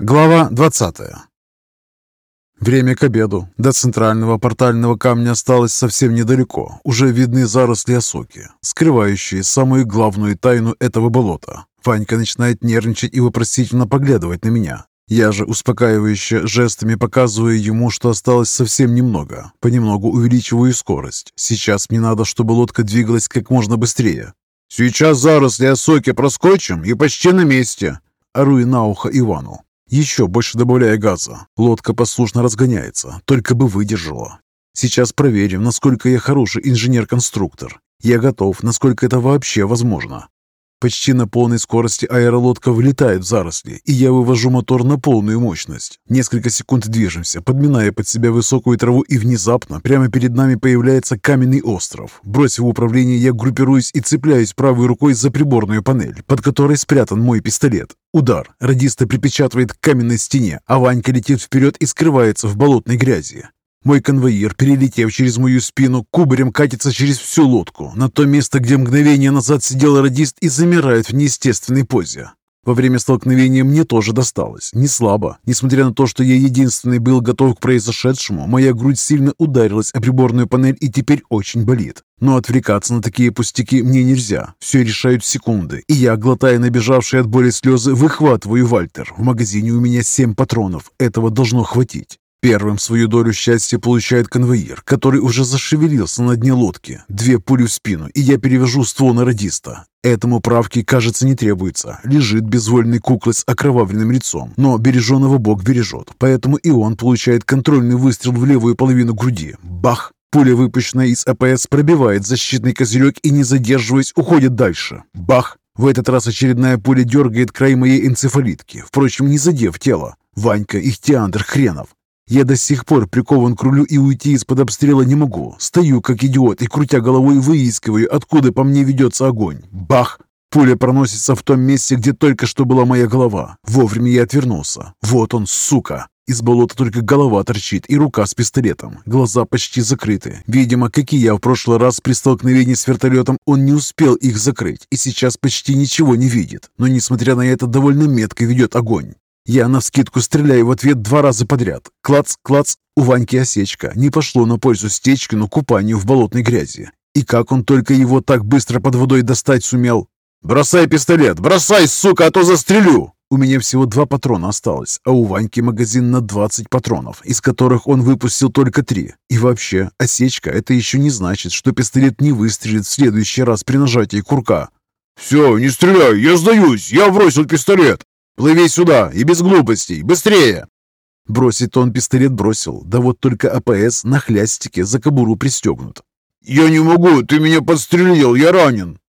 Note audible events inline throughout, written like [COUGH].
Глава 20 Время к обеду. До центрального портального камня осталось совсем недалеко. Уже видны заросли осоки, скрывающие самую главную тайну этого болота. Ванька начинает нервничать и вопросительно поглядывать на меня. Я же успокаивающе жестами показываю ему, что осталось совсем немного. Понемногу увеличиваю скорость. Сейчас мне надо, чтобы лодка двигалась как можно быстрее. «Сейчас заросли осоки проскочим и почти на месте!» Орую на ухо Ивану. Еще больше добавляя газа. Лодка послушно разгоняется, только бы выдержала. Сейчас проверим, насколько я хороший инженер-конструктор. Я готов, насколько это вообще возможно. Почти на полной скорости аэролодка влетает в заросли, и я вывожу мотор на полную мощность. Несколько секунд движемся, подминая под себя высокую траву, и внезапно прямо перед нами появляется каменный остров. Бросив управление, я группируюсь и цепляюсь правой рукой за приборную панель, под которой спрятан мой пистолет. Удар. Радиста припечатывает к каменной стене, а Ванька летит вперед и скрывается в болотной грязи. Мой конвоир, перелетев через мою спину, кубарем катится через всю лодку, на то место, где мгновение назад сидел радист и замирает в неестественной позе. Во время столкновения мне тоже досталось. Не слабо. Несмотря на то, что я единственный был готов к произошедшему, моя грудь сильно ударилась о приборную панель и теперь очень болит. Но отвлекаться на такие пустяки мне нельзя. Все решают секунды. И я, глотая набежавшие от боли слезы, выхватываю Вальтер. В магазине у меня семь патронов. Этого должно хватить. Первым свою долю счастья получает конвоир, который уже зашевелился на дне лодки. Две пули в спину, и я перевожу ствол на радиста. Этому правки, кажется, не требуется. Лежит безвольный куклы с окровавленным лицом, но береженого Бог бережет, поэтому и он получает контрольный выстрел в левую половину груди. Бах! Пуля, выпущенная из АПС, пробивает защитный козырек и, не задерживаясь, уходит дальше. Бах! В этот раз очередная пуля дергает край моей энцефалитки, впрочем, не задев тело. Ванька, ихтиандр хренов. Я до сих пор прикован к рулю и уйти из-под обстрела не могу. Стою, как идиот, и, крутя головой, выискиваю, откуда по мне ведется огонь. Бах! Пуля проносится в том месте, где только что была моя голова. Вовремя я отвернулся. Вот он, сука! Из болота только голова торчит и рука с пистолетом. Глаза почти закрыты. Видимо, как и я в прошлый раз при столкновении с вертолетом, он не успел их закрыть и сейчас почти ничего не видит. Но, несмотря на это, довольно метко ведет огонь. Я навскидку стреляю в ответ два раза подряд. Клац, клац. У Ваньки осечка. Не пошло на пользу Стечкину купанию в болотной грязи. И как он только его так быстро под водой достать сумел? «Бросай пистолет! Бросай, сука, а то застрелю!» У меня всего два патрона осталось, а у Ваньки магазин на 20 патронов, из которых он выпустил только три. И вообще, осечка – это еще не значит, что пистолет не выстрелит в следующий раз при нажатии курка. «Все, не стреляй, я сдаюсь, я бросил пистолет!» Плыви сюда и без глупостей! Быстрее!» Бросить он пистолет бросил, да вот только АПС на хлястике за кобуру пристегнут. «Я не могу, ты меня подстрелил, я ранен!»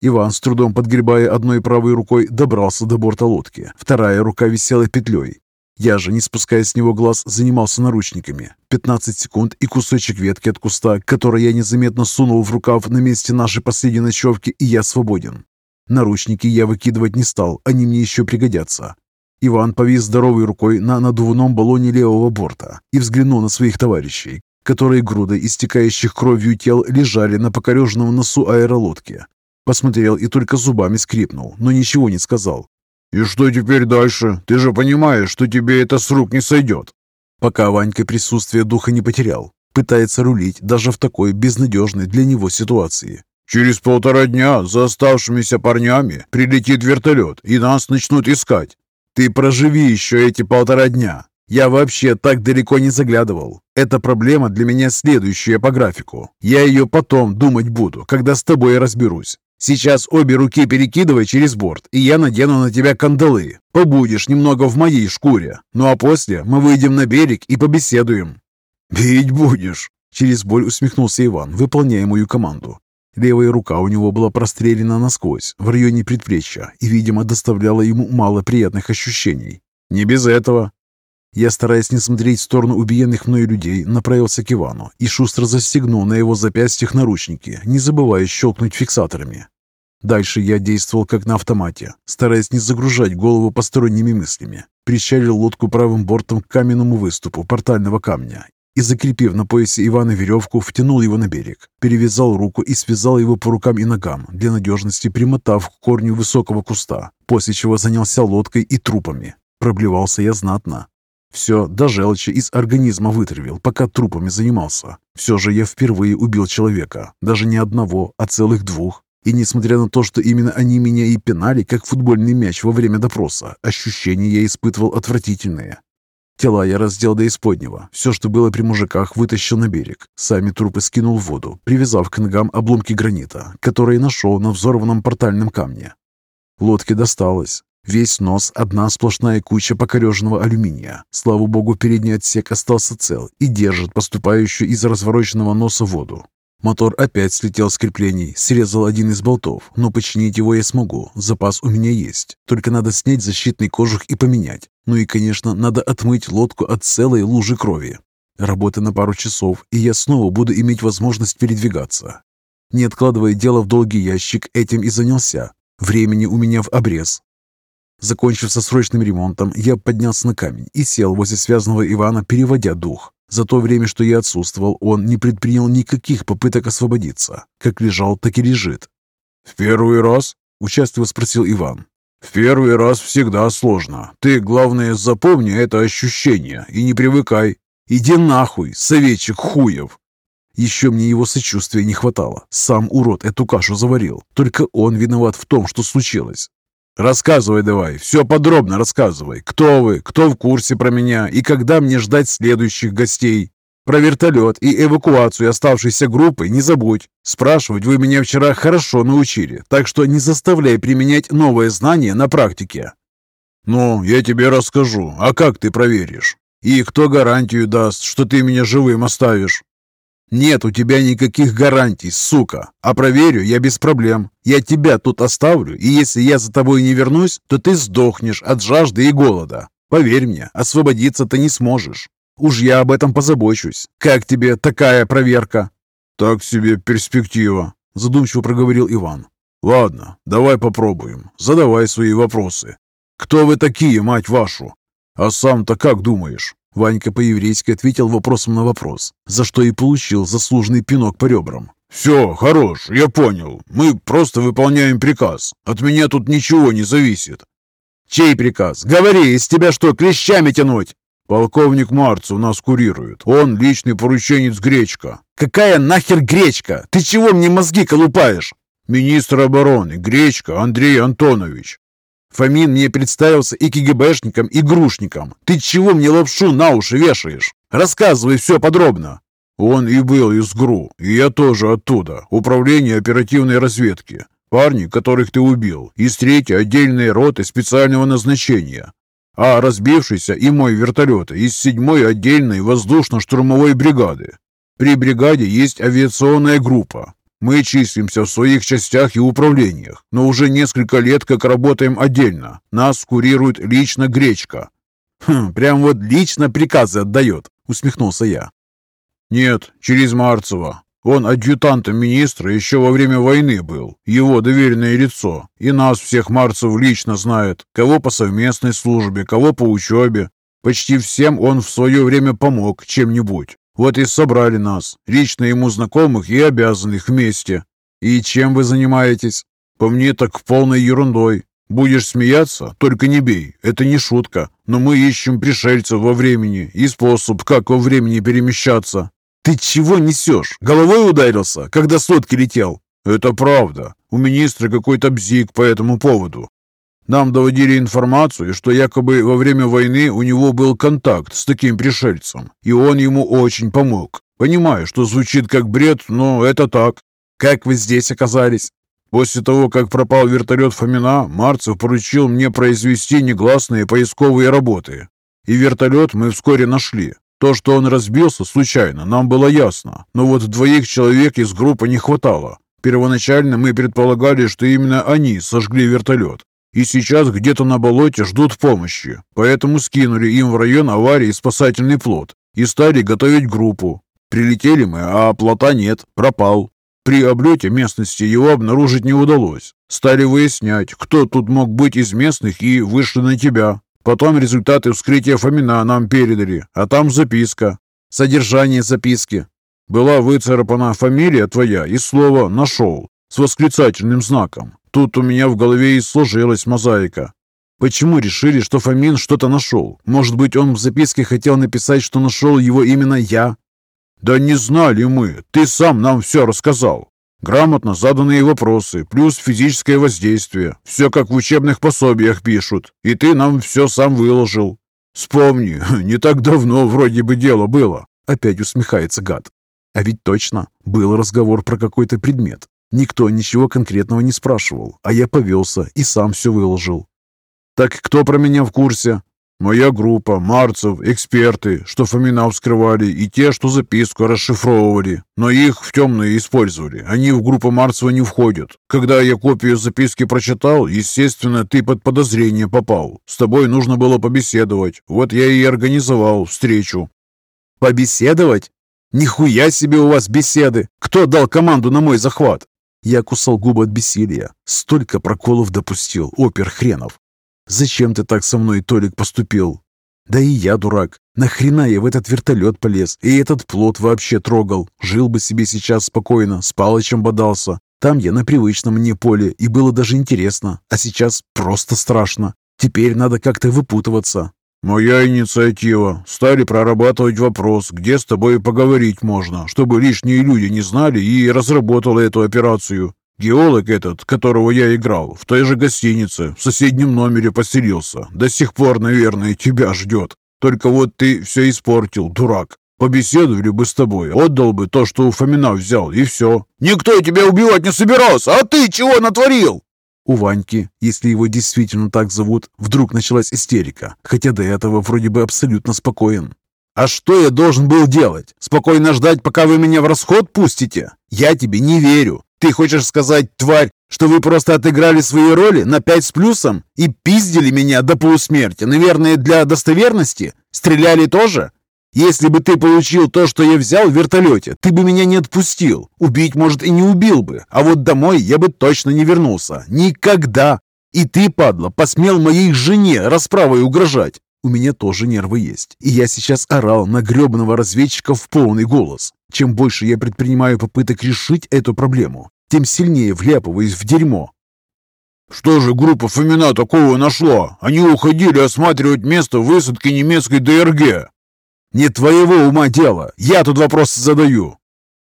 Иван, с трудом подгребая одной правой рукой, добрался до борта лодки. Вторая рука висела петлей. Я же, не спуская с него глаз, занимался наручниками. 15 секунд и кусочек ветки от куста, который я незаметно сунул в рукав на месте нашей последней ночевки, и я свободен. Наручники я выкидывать не стал, они мне еще пригодятся. Иван повис здоровой рукой на надувном баллоне левого борта и взглянул на своих товарищей, которые грудой истекающих кровью тел лежали на покореженном носу аэролодки. Посмотрел и только зубами скрипнул, но ничего не сказал. «И что теперь дальше? Ты же понимаешь, что тебе это с рук не сойдет!» Пока Ванька присутствие духа не потерял, пытается рулить даже в такой безнадежной для него ситуации. Через полтора дня за оставшимися парнями прилетит вертолет, и нас начнут искать. Ты проживи еще эти полтора дня. Я вообще так далеко не заглядывал. Эта проблема для меня следующая по графику. Я ее потом думать буду, когда с тобой разберусь. Сейчас обе руки перекидывай через борт, и я надену на тебя кандалы. Побудешь немного в моей шкуре. Ну а после мы выйдем на берег и побеседуем». «Бить будешь?» Через боль усмехнулся Иван, выполняя мою команду. Левая рука у него была прострелена насквозь, в районе предплечья, и, видимо, доставляла ему мало приятных ощущений. «Не без этого!» Я, стараясь не смотреть в сторону убиенных мною людей, направился к Ивану и шустро застегнул на его запястьях наручники, не забывая щелкнуть фиксаторами. Дальше я действовал как на автомате, стараясь не загружать голову посторонними мыслями. Причалил лодку правым бортом к каменному выступу портального камня и, закрепив на поясе Ивана веревку, втянул его на берег, перевязал руку и связал его по рукам и ногам, для надежности примотав к корню высокого куста, после чего занялся лодкой и трупами. Проблевался я знатно. Все до желчи из организма вытравил, пока трупами занимался. Все же я впервые убил человека. Даже не одного, а целых двух. И несмотря на то, что именно они меня и пинали, как футбольный мяч во время допроса, ощущения я испытывал отвратительные. Тела я раздел до исподнего. Все, что было при мужиках, вытащил на берег. Сами трупы скинул в воду, привязав к ногам обломки гранита, которые нашел на взорванном портальном камне. Лодке досталось. Весь нос – одна сплошная куча покореженного алюминия. Слава богу, передний отсек остался цел и держит поступающую из развороченного носа воду. Мотор опять слетел с креплений, срезал один из болтов, но починить его я смогу, запас у меня есть. Только надо снять защитный кожух и поменять. Ну и, конечно, надо отмыть лодку от целой лужи крови. Работа на пару часов, и я снова буду иметь возможность передвигаться. Не откладывая дело в долгий ящик, этим и занялся. Времени у меня в обрез. Закончив со срочным ремонтом, я поднялся на камень и сел возле связанного Ивана, переводя дух. За то время, что я отсутствовал, он не предпринял никаких попыток освободиться. Как лежал, так и лежит. «В первый раз?» – участливо спросил Иван. «В первый раз всегда сложно. Ты, главное, запомни это ощущение и не привыкай. Иди нахуй, советчик хуев!» Еще мне его сочувствия не хватало. Сам урод эту кашу заварил. Только он виноват в том, что случилось. «Рассказывай давай, все подробно рассказывай. Кто вы, кто в курсе про меня и когда мне ждать следующих гостей? Про вертолет и эвакуацию оставшейся группы не забудь. Спрашивать вы меня вчера хорошо научили, так что не заставляй применять новые знания на практике». «Ну, я тебе расскажу. А как ты проверишь? И кто гарантию даст, что ты меня живым оставишь?» «Нет у тебя никаких гарантий, сука. А проверю я без проблем. Я тебя тут оставлю, и если я за тобой не вернусь, то ты сдохнешь от жажды и голода. Поверь мне, освободиться ты не сможешь. Уж я об этом позабочусь. Как тебе такая проверка?» «Так себе перспектива», — задумчиво проговорил Иван. «Ладно, давай попробуем. Задавай свои вопросы. Кто вы такие, мать вашу? А сам-то как думаешь?» Ванька по-еврейски ответил вопросом на вопрос, за что и получил заслуженный пинок по ребрам. «Все, хорош, я понял. Мы просто выполняем приказ. От меня тут ничего не зависит». «Чей приказ? Говори, из тебя что, клещами тянуть?» «Полковник Марцев нас курирует. Он личный порученец Гречка». «Какая нахер Гречка? Ты чего мне мозги колупаешь?» «Министр обороны Гречка Андрей Антонович. Фомин мне представился и КГБшником, и грушником. Ты чего мне лапшу на уши вешаешь? Рассказывай все подробно. Он и был из ГРУ, и я тоже оттуда, управление оперативной разведки. Парни, которых ты убил, из третьей отдельной роты специального назначения. А разбившийся и мой вертолет из седьмой отдельной воздушно-штурмовой бригады. При бригаде есть авиационная группа, мы числимся в своих частях и управлениях, но уже несколько лет как работаем отдельно. Нас курирует лично Гречка». «Хм, прям вот лично приказы отдает», — усмехнулся я. «Нет, через Марцева. Он адъютантом министра еще во время войны был, его доверенное лицо. И нас всех Марцев лично знает, кого по совместной службе, кого по учебе. Почти всем он в свое время помог чем-нибудь. Вот и собрали нас, лично ему знакомых и обязанных вместе. И чем вы занимаетесь? По мне так полной ерундой. Будешь смеяться, только не бей, это не шутка. Но мы ищем пришельцев во времени и способ, как во времени перемещаться. Ты чего несешь? Головой ударился, когда сотки летел? Это правда. У министра какой-то бзик по этому поводу. Нам доводили информацию, что якобы во время войны у него был контакт с таким пришельцем, и он ему очень помог. Понимаю, что звучит как бред, но это так. Как вы здесь оказались? После того, как пропал вертолет Фомина, Марцев поручил мне произвести негласные поисковые работы. И вертолет мы вскоре нашли. То, что он разбился случайно, нам было ясно, но вот двоих человек из группы не хватало. Первоначально мы предполагали, что именно они сожгли вертолет, и сейчас где-то на болоте ждут помощи, поэтому скинули им в район аварии спасательный плот и стали готовить группу. Прилетели мы, а плота нет, пропал. При облете местности его обнаружить не удалось. Стали выяснять, кто тут мог быть из местных и вышли на тебя. Потом результаты вскрытия Фомина нам передали, а там записка. Содержание записки. Была выцарапана фамилия твоя и слово «нашел» с восклицательным знаком. Тут у меня в голове и сложилась мозаика. Почему решили, что Фомин что-то нашел? Может быть, он в записке хотел написать, что нашел его именно я? Да не знали мы. Ты сам нам все рассказал. Грамотно заданные вопросы, плюс физическое воздействие. Все как в учебных пособиях пишут. И ты нам все сам выложил. Вспомни, [LAUGHS] не так давно вроде бы дело было. Опять усмехается гад. А ведь точно, был разговор про какой-то предмет. Никто ничего конкретного не спрашивал, а я повелся и сам все выложил. «Так кто про меня в курсе?» «Моя группа, Марцев, эксперты, что Фомина вскрывали, и те, что записку расшифровывали. Но их в темные использовали. Они в группу Марцева не входят. Когда я копию записки прочитал, естественно, ты под подозрение попал. С тобой нужно было побеседовать. Вот я и организовал встречу». «Побеседовать? Нихуя себе у вас беседы! Кто дал команду на мой захват?» Я кусал губы от бессилия. Столько проколов допустил, опер хренов. Зачем ты так со мной, Толик, поступил? Да и я дурак. Нахрена я в этот вертолет полез и этот плод вообще трогал? Жил бы себе сейчас спокойно, с Палычем бодался. Там я на привычном мне поле, и было даже интересно. А сейчас просто страшно. Теперь надо как-то выпутываться. «Моя инициатива. Стали прорабатывать вопрос, где с тобой поговорить можно, чтобы лишние люди не знали и разработала эту операцию. Геолог этот, которого я играл, в той же гостинице, в соседнем номере поселился. До сих пор, наверное, тебя ждет. Только вот ты все испортил, дурак. Побеседовали бы с тобой, отдал бы то, что у Фомина взял, и все. Никто тебя убивать не собирался, а ты чего натворил? У Ваньки, если его действительно так зовут, вдруг началась истерика, хотя до этого вроде бы абсолютно спокоен. «А что я должен был делать? Спокойно ждать, пока вы меня в расход пустите? Я тебе не верю. Ты хочешь сказать, тварь, что вы просто отыграли свои роли на пять с плюсом и пиздили меня до полусмерти, наверное, для достоверности? Стреляли тоже? Если бы ты получил то, что я взял в вертолете, ты бы меня не отпустил. Убить, может, и не убил бы, а вот домой я бы точно не вернулся. Никогда. И ты, падла, посмел моей жене расправой угрожать. У меня тоже нервы есть, и я сейчас орал на гребаного разведчика в полный голос. Чем больше я предпринимаю попыток решить эту проблему, тем сильнее вляпываюсь в дерьмо. «Что же группа Фомина такого нашла? Они уходили осматривать место высадки немецкой ДРГ». «Не твоего ума дело, я тут вопросы задаю».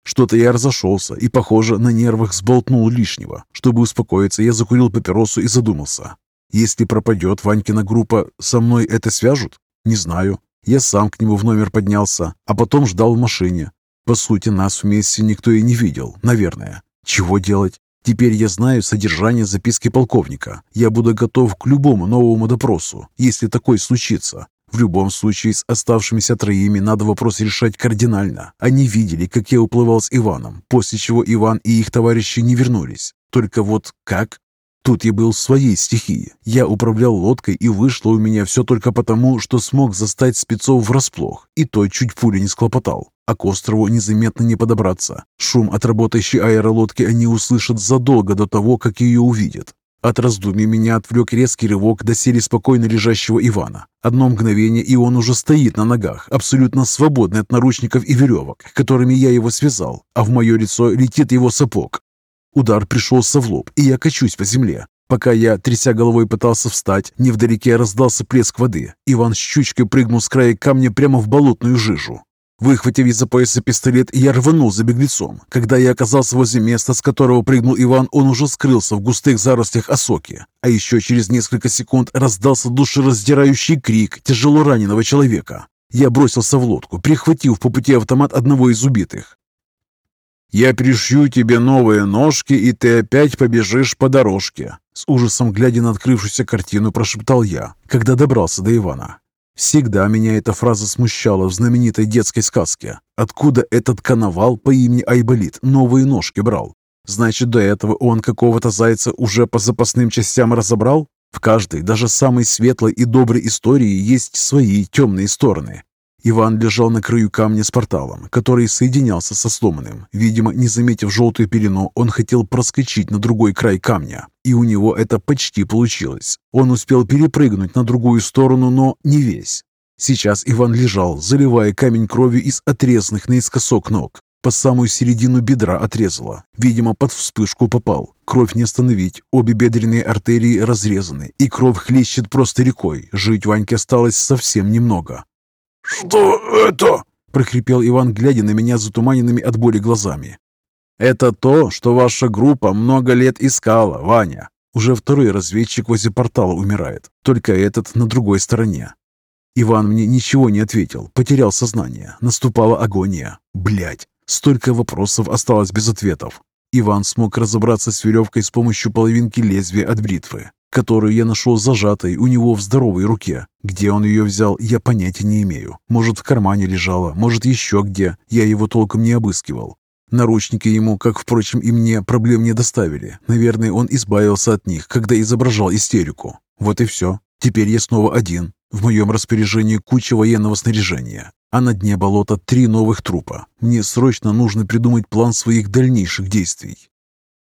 Что-то я разошелся и, похоже, на нервах сболтнул лишнего. Чтобы успокоиться, я закурил папиросу и задумался. Если пропадет Ванькина группа, со мной это свяжут? Не знаю. Я сам к нему в номер поднялся, а потом ждал в машине. По сути, нас вместе никто и не видел, наверное. Чего делать? Теперь я знаю содержание записки полковника. Я буду готов к любому новому допросу, если такой случится. В любом случае, с оставшимися троими надо вопрос решать кардинально. Они видели, как я уплывал с Иваном, после чего Иван и их товарищи не вернулись. Только вот как? Тут я был в своей стихии. Я управлял лодкой, и вышло у меня все только потому, что смог застать спецов врасплох, и то чуть пули не склопотал. А к острову незаметно не подобраться. Шум от работающей аэролодки они услышат задолго до того, как ее увидят. От раздумий меня отвлек резкий рывок до сели спокойно лежащего Ивана. Одно мгновение, и он уже стоит на ногах, абсолютно свободный от наручников и веревок, которыми я его связал, а в мое лицо летит его сапог. Удар пришелся в лоб, и я качусь по земле. Пока я, тряся головой, пытался встать, невдалеке раздался плеск воды. Иван с щучкой прыгнул с края камня прямо в болотную жижу. Выхватив из-за пояса пистолет, я рванул за беглецом. Когда я оказался возле места, с которого прыгнул Иван, он уже скрылся в густых зарослях осоки. А еще через несколько секунд раздался душераздирающий крик тяжело раненого человека. Я бросился в лодку, прихватив по пути автомат одного из убитых. «Я пришью тебе новые ножки, и ты опять побежишь по дорожке», с ужасом глядя на открывшуюся картину, прошептал я, когда добрался до Ивана. Всегда меня эта фраза смущала в знаменитой детской сказке. Откуда этот коновал по имени Айболит новые ножки брал? Значит, до этого он какого-то зайца уже по запасным частям разобрал? В каждой, даже самой светлой и доброй истории есть свои темные стороны. Иван лежал на краю камня с порталом, который соединялся со сломанным. Видимо, не заметив желтую пелену, он хотел проскочить на другой край камня. И у него это почти получилось. Он успел перепрыгнуть на другую сторону, но не весь. Сейчас Иван лежал, заливая камень кровью из отрезанных наискосок ног. По самую середину бедра отрезало. Видимо, под вспышку попал. Кровь не остановить. Обе бедренные артерии разрезаны. И кровь хлещет просто рекой. Жить Ваньке осталось совсем немного. «Что это?» – прохрипел Иван, глядя на меня затуманенными от боли глазами. «Это то, что ваша группа много лет искала, Ваня». Уже второй разведчик возле портала умирает, только этот на другой стороне. Иван мне ничего не ответил, потерял сознание. Наступала агония. Блять, столько вопросов осталось без ответов. Иван смог разобраться с веревкой с помощью половинки лезвия от бритвы, которую я нашел зажатой у него в здоровой руке. Где он ее взял, я понятия не имею. Может, в кармане лежала, может, еще где. Я его толком не обыскивал. Наручники ему, как, впрочем, и мне, проблем не доставили. Наверное, он избавился от них, когда изображал истерику. Вот и все. Теперь я снова один. В моем распоряжении куча военного снаряжения, а на дне болота три новых трупа. Мне срочно нужно придумать план своих дальнейших действий.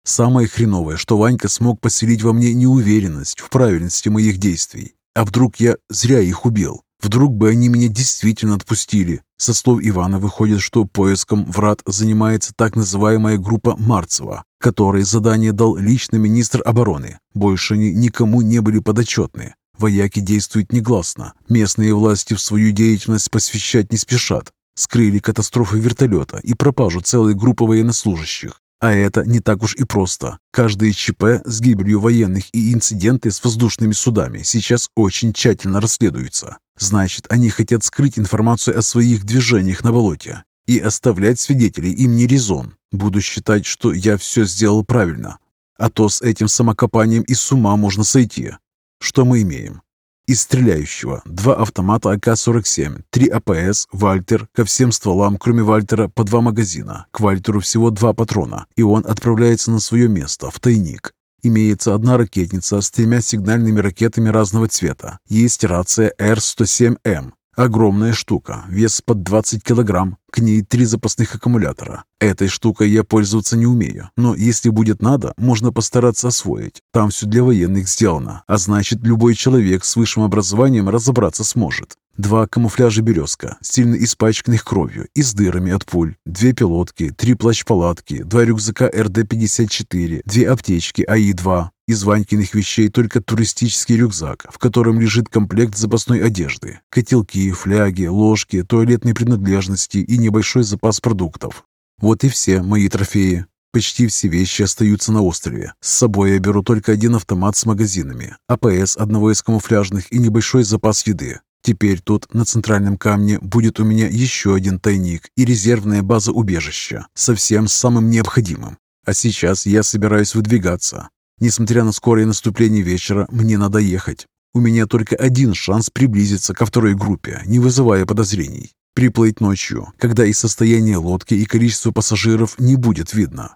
Самое хреновое, что Ванька смог поселить во мне неуверенность в правильности моих действий. А вдруг я зря их убил? Вдруг бы они меня действительно отпустили? Со слов Ивана выходит, что поиском врат занимается так называемая группа Марцева, которой задание дал лично министр обороны. Больше они никому не были подотчетны. Вояки действуют негласно. Местные власти в свою деятельность посвящать не спешат. Скрыли катастрофы вертолета и пропажу целой группы военнослужащих. А это не так уж и просто. Каждый ЧП с гибелью военных и инциденты с воздушными судами сейчас очень тщательно расследуются. Значит, они хотят скрыть информацию о своих движениях на болоте. И оставлять свидетелей им не резон. Буду считать, что я все сделал правильно. А то с этим самокопанием и с ума можно сойти. Что мы имеем? Из стреляющего два автомата АК-47, три АПС, Вальтер, ко всем стволам, кроме Вальтера, по два магазина. К Вальтеру всего два патрона, и он отправляется на свое место, в тайник. Имеется одна ракетница с тремя сигнальными ракетами разного цвета. Есть рация Р-107М, Огромная штука, вес под 20 килограмм, к ней три запасных аккумулятора. Этой штукой я пользоваться не умею, но если будет надо, можно постараться освоить. Там все для военных сделано, а значит любой человек с высшим образованием разобраться сможет. Два камуфляжа «Березка», сильно испачканных кровью и с дырами от пуль, две пилотки, три плащ-палатки, два рюкзака РД-54, две аптечки АИ-2, из Ванькиных вещей только туристический рюкзак, в котором лежит комплект запасной одежды, котелки, фляги, ложки, туалетные принадлежности и небольшой запас продуктов. Вот и все мои трофеи. Почти все вещи остаются на острове. С собой я беру только один автомат с магазинами, АПС одного из камуфляжных и небольшой запас еды. Теперь тут, на центральном камне, будет у меня еще один тайник и резервная база убежища, совсем самым необходимым. А сейчас я собираюсь выдвигаться. Несмотря на скорое наступление вечера, мне надо ехать. У меня только один шанс приблизиться ко второй группе, не вызывая подозрений. Приплыть ночью, когда и состояние лодки, и количество пассажиров не будет видно.